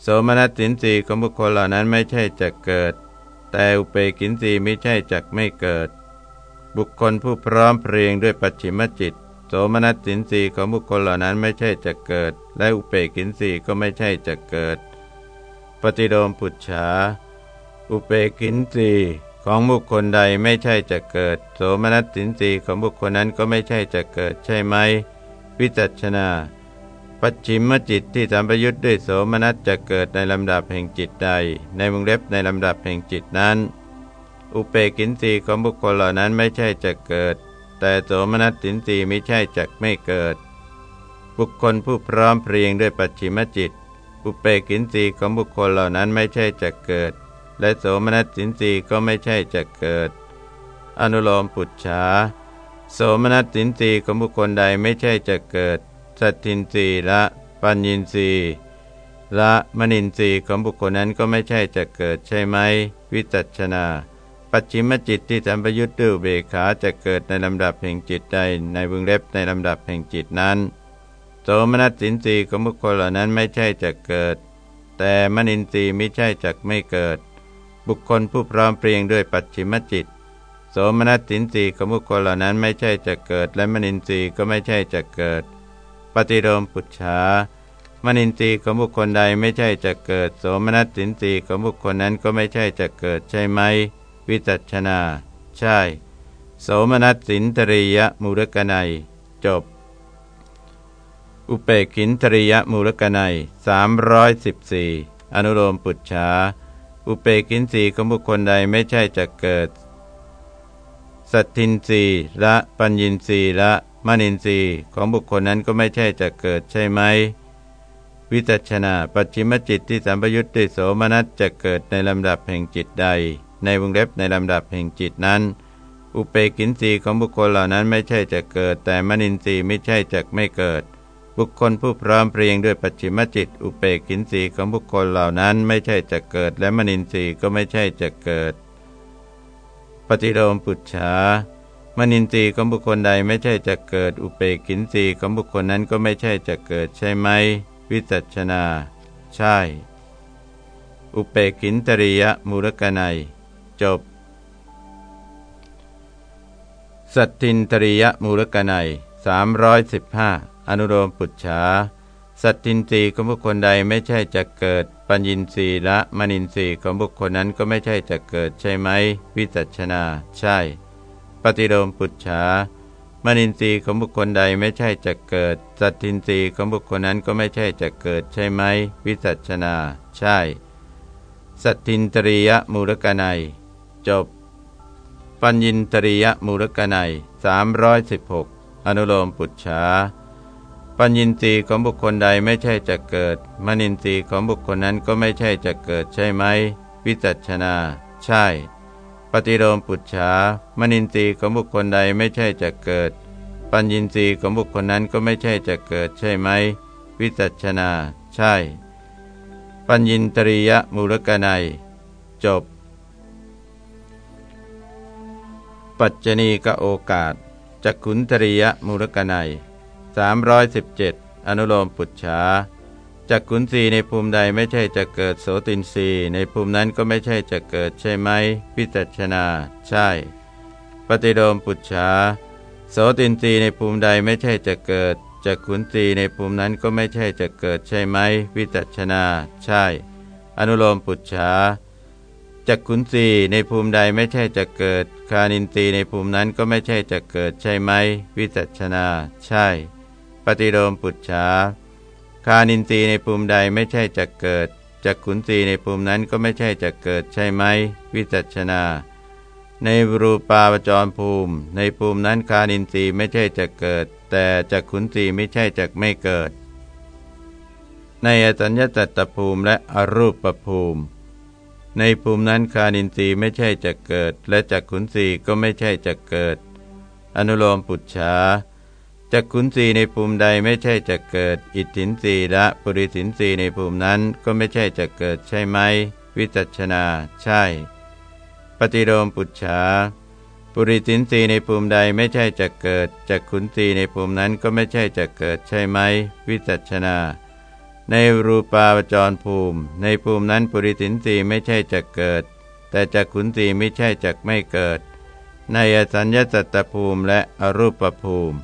โสมนัสสินสีของบุคคลเหล่านั้นไม่ใช่จะเกิด แต่อุเปกินสีไม่ใช่จักไม่เกิด บุคคลผู้พร้อมเพรียงด้วยปัจฉิมจิต โสมนัสสินสีของบุคคลเหล่านั้นไม่ใช่จะเกิด และอุเปกินสีก็ไม่ใช่จะเกิด ปฏิโลมปุจฉา อุเปกินสีของบุคคลใดไม่ใช่จะเกิด โสมนัสสินสีของบุคคลนั้นก็ไม่ใช่จะเกิดใช่ไหม วิจัชนาปัจฉิมจิตที่สัมปยุทธ์ด้วยโสมนัสจะเกิดในลำดับแห่งจิตใด ในวงเล็บในลำดับแห่งจิตนั้น อุเปกินสีของบุคคลเหล่านั้นไม่ใช่จะเกิด แต่โสมนัสสินสีไม่ใช่จักไม่เกิด บุคคลผู้พร้อมเพรียงด้วยปัจฉิมจิต อุเปกินสีของบุคคลเหล่านั้นไม่ใช่จะเกิด และโสมนัสสินสีก็ไม่ใช่จะเกิด อนุโลมปุจฉาโสมนัสสินสีของบุคคลใดไม่ใช่จะเกิด สัตทินสีละปัญญินสีละมณินสีของบุคคลนั้นก็ไม่ใช่จะเกิดใช่ไหม วิจัชนา ปัจฉิมจิตที่สัมปยุทธ์ด้วยเบขาจะเกิดในลำดับแห่งจิตใดในวงเล็บในลำดับแห่งจิตนั้น โสมนัสสินสีของบุคคลเหล่านั้นไม่ใช่จะเกิด แต่มนินทรีย์ไม่ใช่จักไม่เกิด บุคคลผู้พร้อมเพรียงด้วยปัจฉิมจิต โสมนัสสินสีของบุคคลเหล่านั้นไม่ใช่จะเกิด และมนินทรีย์ก็ไม่ใช่จะเกิด ปฏิโลมปุจฉามนินทรีย์ของบุคคลใดไม่ใช่จะเกิด โสมนัสสินสีของบุคคลนั้นก็ไม่ใช่จะเกิดใช่ไหม วิจัชนา ใช่ โสมนัสสินตริยมูลกนัย จบ อุเปกินตริยมูลกนัยสามร้อยสิบสี่อนุโลมปุจฉาอุเปกินสีของบุคคลใดไม่ใช่จะเกิด สัตทินสีละปัญญินสีละมณินสีของบุคคลนั้นก็ไม่ใช่จะเกิดใช่ไหมวิจัชนาปัจฉิมจิตที่สัมปยุตติโสมนัสจะเกิดในลำดับแห่งจิตใดในวงเล็บในลำดับแห่งจิตนั้น อุเปกินสีของบุคคลเหล่านั้นไม่ใช่จะเกิด แต่มนินทรีย์ไม่ใช่จะไม่เกิด บุคคลผู้พร้อมเพรียงด้วยปัจฉิมจิต อุเปกินสีของบุคคลเหล่านั้นไม่ใช่จะเกิด และมนินทรีย์ก็ไม่ใช่จะเกิด ปฏิโลมปุจฉามนินทรีย์ของบุคคลใดไม่ใช่จะเกิด อุเปกินสีของบุคคลนั้นก็ไม่ใช่จะเกิดใช่ไหม วิจัชนา ใช่ อุเปกินตริยมูลกนัย จบ สัตทินตริยมูลกนัย315 อนุโลมปุจฉาสัตทินรีของบุคคลใดไม่ใช่จะเกิด ปัญญินรีและมณินรีของบุคคลนั้นก็ไม่ใช่จะเกิดใช่ไหม วิจัชนา ใช่ ปฏิโลมปุจฉามณินทรีย์ของบุคคลใดไม่ใช่จะเกิด สัตทินทรีย์ของบุคคลนั้นก็ไม่ใช่จะเกิดใช่ไหม วิจัชนา ใช่ สัตทินตริยมูลกนัย จบ ปัญญินตริยมูลกนัย316 อนุโลมปุจฉาปัญญินตีของบุคคลใดไม่ใช่จะเกิด มนินตีของบุคคลนั้นก็ไม่ใช่จะเกิดใช่ไหม วิจัชนา ใช่ ปฏิโลมปุจฉามนินตีของบุคคลใดไม่ใช่จะเกิด ปัญญินตีของบุคคลนั้นก็ไม่ใช่จะเกิดใช่ไหม วิจัชนา ใช่ ปัญญินตริยมูลกนัย จบ ปัจจณีกโอกาสจักขุนตริยมูลกนัย317 อนุโลมปุจฉาจักขุนสีในภูมิใดไม่ใช่จะเกิดโสตินสีในภูมินั้นก็ไม่ใช่จะเกิดใช่ไหมพิจัชนา ใช่ ปฏิโลมปุจฉาโสตินสีในภูมิใดไม่ใช่จะเกิดจักขุนสีในภูมินั้นก็ไม่ใช่จะเกิดใช่ไหมวิจัชนา ใช่ อนุโลมปุจฉา จักขุนสีในภูมิใดไม่ใช่จะเกิด คานินตีในภูมินั้นก็ไม่ใช่จะเกิดใช่ไหม วิจัชนา ใช่ ปฏิโลมปุจฉาคานินทรีในภูมิใดไม่ใช่จะเกิดจักขุนทรีในภูมินั้นก็ไม่ใช่จะเกิดใช่ไหม วิจัชนา ในรูปาวจรภูมิ ในภูมินั้นคานินทรีไม่ใช่จะเกิด แต่จักขุนทรีไม่ใช่จะไม่เกิด ในอสัญญาตตภูมิและอรูปภูมิ ในภูมินั้นคานินทรีย์ไม่ใช่จะเกิด และจักขุนทรีย์ก็ไม่ใช่จะเกิด อนุโลมปุจฉาจักขุนสีในภูมิใดไม่ใช่จะเกิด อิทธินสีและปุริสินสีในภูมินั้นก็ไม่ใช่จะเกิดใช่ไหม วิจัชนา ใช่ ปฏิโลมปุจฉาปุริสินสีในภูมิใดไม่ใช่จะเกิดจักขุนสีในภูมินั้นก็ไม่ใช่จะเกิดใช่ไหม วิจัชนา ในรูปาวจรภูมิ ในภูมินั้นปุริสินสีไม่ใช่จะเกิด แต่จักขุนสีไม่ใช่จะไม่เกิด ในอสัญญาสัตตภูมิและอรูปภูมิ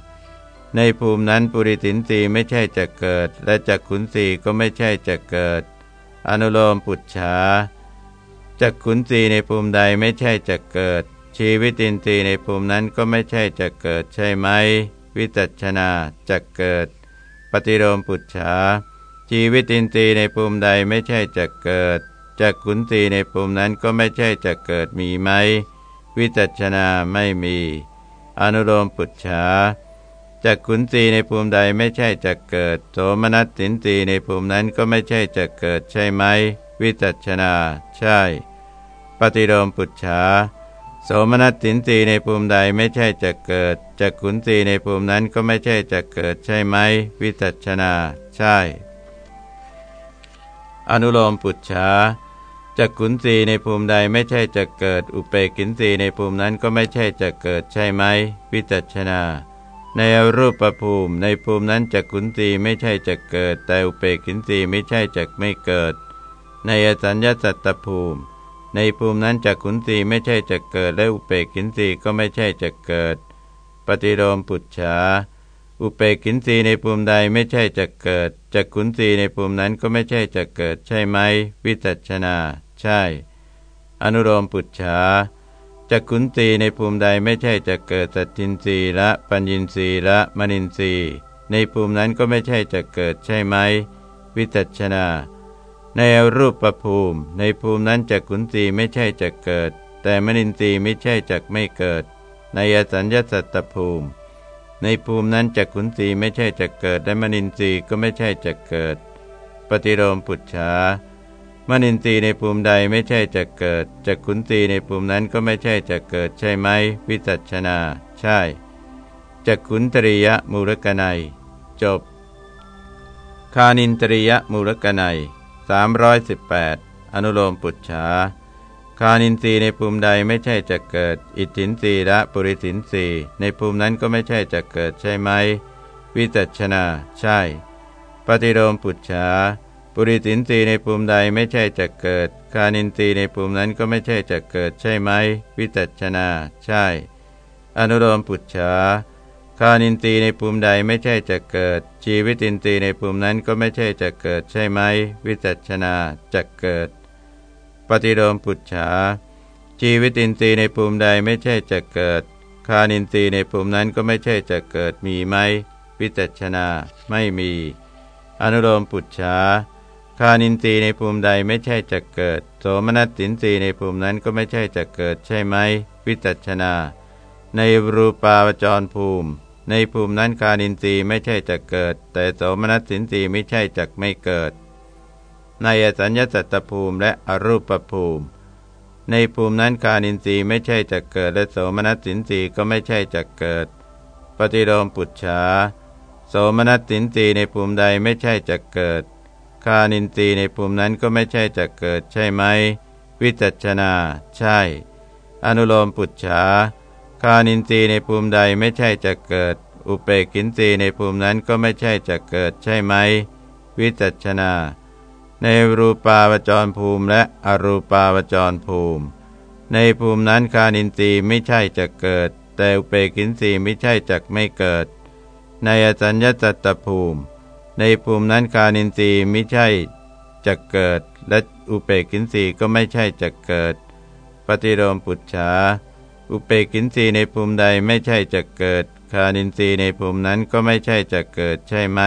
ในภูมินั้นปุริสินสีไม่ใช่จะเกิด และจักขุนสีก็ไม่ใช่จะเกิด อนุโลมปุจฉาจักขุนสีในภูมิใดไม่ใช่จะเกิด ชีวิตินทรีย์ในภูมินั้นก็ไม่ใช่จะเกิดใช่ไหม วิจัชนาจะเกิด ปฏิโลมปุจฉา ชีวิตินทรีย์ในภูมิใดไม่ใช่จะเกิดจักขุนสีในภูมินั้นก็ไม่ใช่จะเกิดมีไหม วิจัชนาไม่มี อนุโลมปุจฉาจากขุนสีในภูมิใดไม่ใช่จะเกิด โสมนัสสินสีในภูมินั้นก็ไม่ใช่จะเกิดใช่ไหม วิจัชนา ใช่ ปฏิโลมปุจฉาโสมนัสสินสีในภูมิใดไม่ใช่จะเกิดจากขุนสีในภูมินั้นก็ไม่ใช่จะเกิดใช่ไหม วิจัชนา ใช่ อนุโลมปุจฉาจากขุนสีในภูมิใดไม่ใช่จะเกิด อุเปกินสีในภูมินั้นก็ไม่ใช่จะเกิดใช่ไหมวิจัชนา ในรูปภูมิในภูมินั้นจักขุนสีไม่ใช่จะเกิด แต่อุเปกินสีไม่ใช่จะไม่เกิด ในอสัญญาสัตตภูมิ ในภูมินั้นจักขุนสีไม่ใช่จะเกิด และอุเปกินสีก็ไม่ใช่จะเกิด ปฏิโลมปุจฉา อุเปกินสีในภูมิใดไม่ใช่จะเกิดจักขุนสีในภูมินั้นก็ไม่ใช่จะเกิดใช่ไหม วิจัชนา ใช่ อนุโลมปุจฉาจักขุนสีในภูมิใดไม่ใช่จะเกิดสัตทินรีและปัญญินรีและมณินรีในภูมินั้นก็ไม่ใช่จะเกิดใช่ไหม วิจัชนา ในรูปประภูมิ ในภูมินั้นจักขุนสีไม่ใช่จะเกิด แต่มณินทรีไม่ใช่จักไม่เกิด ในอสัญญาสัตตภูมิ ในภูมินั้นจักขุนสีไม่ใช่จะเกิดและมณินทรีก็ไม่ใช่จะเกิด ปฏิโลมปุจฉามนินทรีย์ในภูมิใดไม่ใช่จะเกิดจักขุนตีในภูมินั้นก็ไม่ใช่จะเกิดใช่ไหมวิจัชนา ใช่จักขุนตริยมูลกนัย จบ คานินตริยมูลกนัย318 อนุโลมปุจฉา คานินทรีย์ในภูมิใดไม่ใช่จะเกิด อิทธินทรีย์และปุริสินทรีย์ในภูมินั้นก็ไม่ใช่จะเกิดใช่ไหม วิจัชนา ใช่ ปฏิโลมปุจฉาปุริสินทรีในภูมิใดไม่ใช่จะเกิด คานินทรีในภูมินั้นก็ไม่ใช่จะเกิดใช่ไหม วิจัชนา ใช่ อนุโลมปุจฉาคานินทรีในภูมิใดไม่ใช่จะเกิด ชีวิตินทรีในภูมินั้นก็ไม่ใช่จะเกิดใช่ไหม วิจัชนาจะเกิด ปฏิโลมปุจฉา ชีวิตินทรีในภูมิใดไม่ใช่จะเกิด คานินทรีในภูมินั้นก็ไม่ใช่จะเกิดมีไหมวิจัชนาไม่มี อนุโลมปุจฉาคานินทรีย์ในภูมิใดไม่ใช่จะเกิด โสมนัสสินทรีย์ในภูมินั้นก็ไม่ใช่จะเกิดใช่ไหมวิจัชนา ในรูปาวจรภูมิ ในภูมินั้นคานินทรีย์ไม่ใช่จะเกิด แต่โสมนัสสินทรีย์ไม่ใช่จะไม่เกิด ในอสัญญสัตตภูมิและอรูปภูมิ ในภูมินั้นคานินทรีย์ไม่ใช่จะเกิดและโสมนัสสินทรีย์ก็ไม่ใช่จะเกิด ปฏิโลมปุจฉาโสมนัสสินทรีย์ในภูมิใดไม่ใช่จะเกิด คานินทรีย์ในภูมินั้นก็ไม่ใช่จะเกิดใช่ไหม วิจัชนา ใช่ อนุโลมปุจฉาคานินทรีย์ในภูมิใดไม่ใช่จะเกิด อุเปกินทรีย์ในภูมินั้นก็ไม่ใช่จะเกิดใช่ไหม วิจัชนา ในรูปาวจรภูมิและอรูปาวจรภูมิ ในภูมินั้นคานินทรีย์ไม่ใช่จะเกิด แต่อุเปกินทรีย์ไม่ใช่จะไม่เกิด ในอสัญญาตตภูมิ ในภูมินั้นคานินทรีย์ไม่ใช่จะเกิด และอุเปกินทรีย์ก็ไม่ใช่จะเกิด ปฏิโลมปุจฉาอุเปกินทรีย์ในภูมิใดไม่ใช่จะเกิด คานินทรีย์ในภูมินั้นก็ไม่ใช่จะเกิดใช่ไหม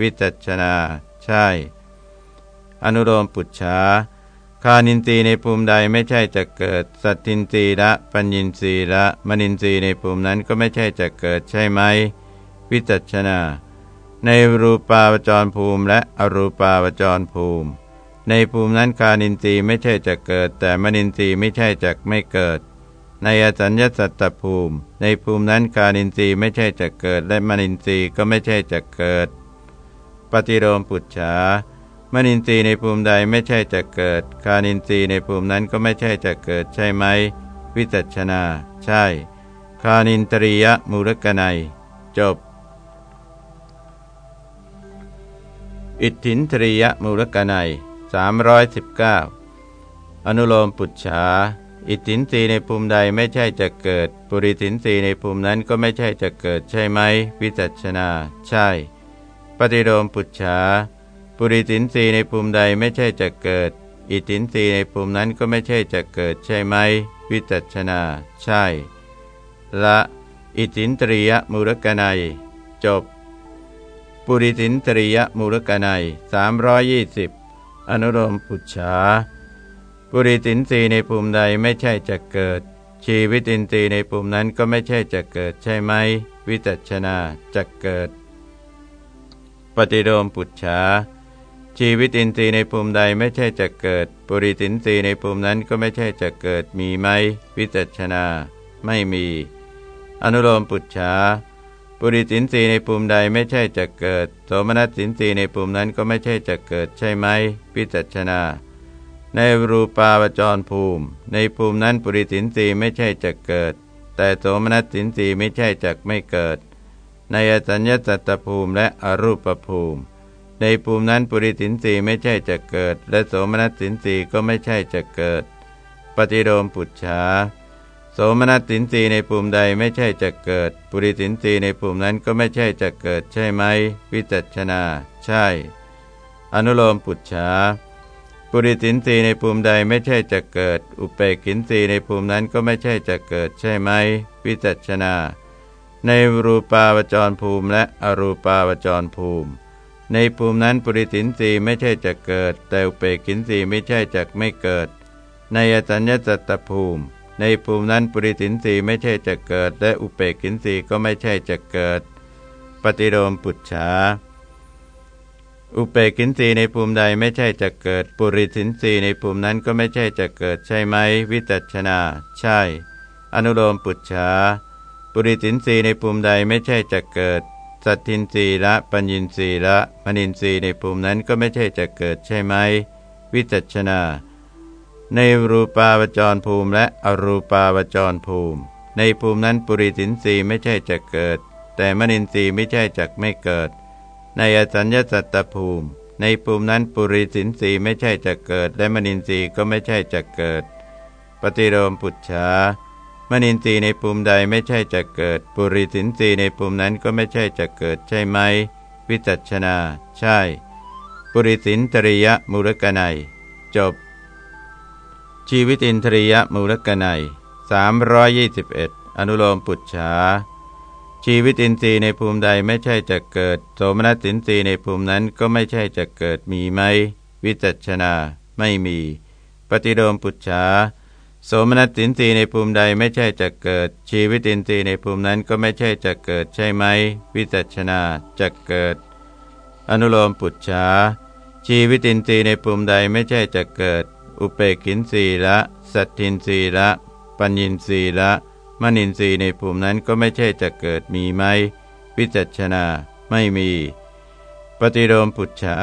วิจัชนา ใช่ อนุโลมปุจฉาคานินทรีย์ในภูมิใดไม่ใช่จะเกิด สัตทินทรีย์ละ ปัญญินทรีย์ละมณินทรีย์ในภูมินั้นก็ไม่ใช่จะเกิดใช่ไหม วิจัชนา ในรูปาวจรภูมิและอรูปาวจรภูมิ ในภูมินั้นคานินทรีย์ไม่ใช่จะเกิด แต่มณินทรีย์ไม่ใช่จะไม่เกิด ในอสัญญสัตตภูมิ ในภูมินั้นคานินทรีย์ไม่ใช่จะเกิด และมณินทรีย์ก็ไม่ใช่จะเกิด ปฏิโลมปุจฉา มนินทรีย์ในภูมิใดไม่ใช่จะเกิด คานินทรีย์ในภูมินั้นก็ไม่ใช่จะเกิดใช่ไหม วิจัชนา ใช่ คานินตรียมูลกนัย จบ อิทธินตรียมูลกนัย319 อนุโลมปุจฉา อิทธินรีในภูมิใดไม่ใช่จะเกิด ปุริสินรีในภูมินั้นก็ไม่ใช่จะเกิดใช่ไหม วิจัชนา ใช่ ปฏิโลมปุจฉา ปุริสินสีในภูมิใดไม่ใช่จะเกิด อิตินสีในภูมินั้นก็ไม่ใช่จะเกิดใช่ไหม วิจัชนา ใช่ ละ อิตินตริยมูลกนัย จบ ปุริสินตริยมูลกนัย320อนุโลมปุจฉาปุริสินสีในภูมิใดไม่ใช่จะเกิด ชีวิตินทรีย์ในภูมินั้นก็ไม่ใช่จะเกิดใช่ไหม วิจัชนาจะเกิด ปฏิโลมปุจฉา ชีวิตอินทรีย์ในภูมิใดไม่ใช่จะเกิด ปุริสินทรีย์ในภูมินั้นก็ไม่ใช่จะเกิดมีไหมวิจัชนา ไม่มี อนุโลมปุจฉาปุริสินทรีย์ในภูมิใดไม่ใช่จะเกิดโสมนัสสินทรีย์ในภูมินั้นก็ไม่ใช่จะเกิดใช่ไหมวิจัชนา ในรูปาวจรภูมิ ในภูมินั้นปุริสินทรีย์ไม่ใช่จะเกิด แต่โสมนัสสินทรีย์ไม่ใช่จะไม่เกิด ในอสัญญสัตตภูมิและอรูปภูมิ ในภูมินั้นปุริสินสีไม่ใช่จะเกิด และโสมนัสสินสีก็ไม่ใช่จะเกิด ปฏิโลมปุจฉาโสมนัสสินสีในภูมิใดไม่ใช่จะเกิด ปุริสินสีในภูมินั้นก็ไม่ใช่จะเกิดใช่ไหม วิจัชนา ใช่ อนุโลมปุจฉาปุริสินสีในภูมิใดไม่ใช่จะเกิด อุเปกินสีในภูมินั้นก็ไม่ใช่จะเกิดใช่ไหม วิจัชนา ในรูปาวจรภูมิและอรูปาวจรภูมิ ในภูมินั้นปุริสินสีไม่ใช่จะเกิด แต่อุเปกินสีไม่ใช่จะไม่เกิด ในอสัญญสัตตภูมิ ในภูมินั้นปุริสินสีไม่ใช่จะเกิด และอุเปกินสีก็ไม่ใช่จะเกิด ปฏิโลมปุจฉาอุเปกินสีในภูมิใดไม่ใช่จะเกิด ปุริสินสีในภูมินั้นก็ไม่ใช่จะเกิดใช่ไหม วิจัชนา ใช่ อนุโลมปุจฉาปุริสินสีในภูมิใดไม่ใช่จะเกิด สัตทินรีละ ปัญญินรีละมณินรีในภูมินั้นก็ไม่ใช่จะเกิดใช่ไหม วิจัชนา ในรูปาวจรภูมิและอรูปาวจรภูมิ ในภูมินั้นปุริสินรีไม่ใช่จะเกิด แต่มณินรีไม่ใช่จักไม่เกิด ในอสัญญาสัตตภูมิ ในภูมินั้นปุริสินรีไม่ใช่จะเกิด และมณินรีก็ไม่ใช่จะเกิด ปฏิโลมปุจฉา มนินทรีย์ในภูมิใดไม่ใช่จะเกิด ปุริสินทรีย์ในภูมินั้นก็ไม่ใช่จะเกิดใช่ไหม วิจัชนา ใช่ ปุริสินตริยมูลกนัย จบ ชีวิตินทริยมูลกนัย321 อนุโลมปุจฉาชีวิตินทรีย์ในภูมิใดไม่ใช่จะเกิด โสมนัสสินทรีย์ในภูมินั้นก็ไม่ใช่จะเกิดมีไหม วิจัชนา ไม่มี ปฏิโลมปุจฉา โสมนัสสินทรีในภูมิใดไม่ใช่จะเกิด ชีวิตินทรีย์ในภูมินั้นก็ไม่ใช่จะเกิดใช่ไหม วิจัชนาจะเกิด อนุโลมปุจฉาชีวิตินทรีย์ในภูมิใดไม่ใช่จะเกิด อุเปกินทรีละ สัตทินทรีละ ปัญญินทรีละมณินทรีในภูมินั้นก็ไม่ใช่จะเกิดมีไหม วิจัชนาไม่มี ปฏิโลมปุจฉา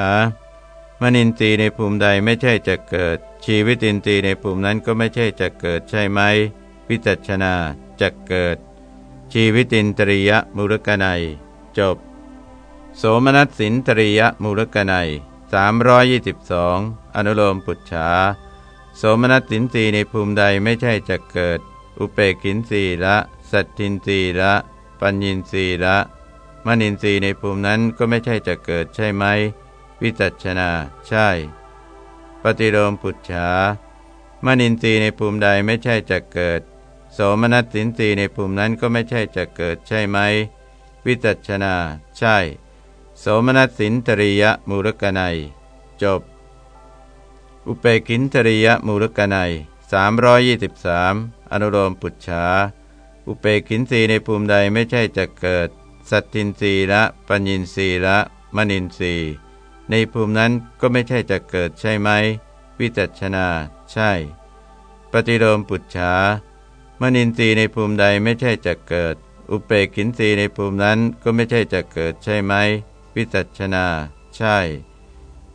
มนินทรีย์ในภูมิใดไม่ใช่จะเกิด ชีวิตินทรีย์ในภูมินั้นก็ไม่ใช่จะเกิดใช่ไหมวิจัชนาจะเกิด ชีวิตินตริยมูลกนัย จบ โสมนัสสินตริยมูลกนัย322 อนุโลมปุจฉาโสมนัสสินทรีในภูมิใดไม่ใช่จะเกิด อุเปกินทรีละ สัตทินทรีละ ปัญญินทรีละมณินทรีในภูมินั้นก็ไม่ใช่จะเกิดใช่ไหม วิจัชนา ใช่ ปฏิโลมปุจฉามนินทรีย์ในภูมิใดไม่ใช่จะเกิด โสมนัสสินทรีย์ในภูมินั้นก็ไม่ใช่จะเกิดใช่ไหม วิจัชนา ใช่ โสมนัสสินตริยมูลกนัย จบ อุเปกินตริยมูลกนัย323 อนุโลมปุจฉาอุเปกินสีในภูมิใดไม่ใช่จะเกิด สัตทินรีละ ปัญญินรีละมณินรี ในภูมินั้นก็ไม่ใช่จะเกิดใช่ไหม วิจัชนา ใช่ ปฏิโลมปุจฉามณินทรีในภูมิใดไม่ใช่จะเกิด อุเปกินทรีในภูมินั้นก็ไม่ใช่จะเกิดใช่ไหม วิจัชนา ใช่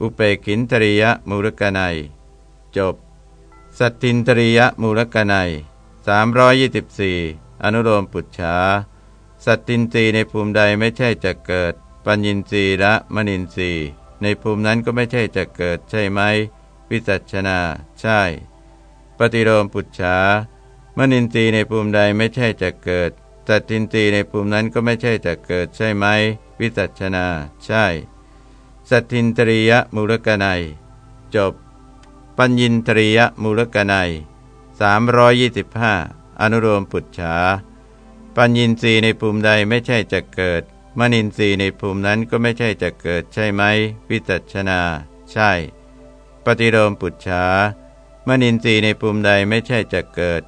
อุเปกินตริยมูลกนัย จบ สัตตินตริยมูลกนัย324 อนุโลมปุจฉาสัตตินทรีในภูมิใดไม่ใช่จะเกิด ปัญญินทรีและมณินทรี ในภูมินั้นก็ไม่ใช่จะเกิดใช่ไหม วิจัชนา ใช่ ปฏิโลมปุจฉามนินทรีในภูมิใดไม่ใช่จะเกิดสัตตินทรีในภูมินั้นก็ไม่ใช่จะเกิดใช่ไหม วิจัชนา ใช่ สัตทินตริยมูลกนัย จบ ปัญญินตริยมูลกนัย325 อนุโลมปุจฉาปัญญินทรีในภูมิใดไม่ใช่จะเกิด มนินทรีย์ในภูมินั้นก็ไม่ใช่จะเกิดใช่ไหมวิจัชนา ใช่ ปฏิโลมปุจฉามนินทรีย์ในภูมิใดไม่ใช่จะเกิด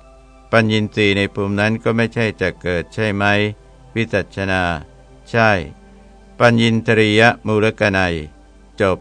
ปัญญินทรีย์ในภูมินั้นก็ไม่ใช่จะเกิดใช่ไหมวิจัชนา ใช่ ปัญญินตริยมูลกนัย จบ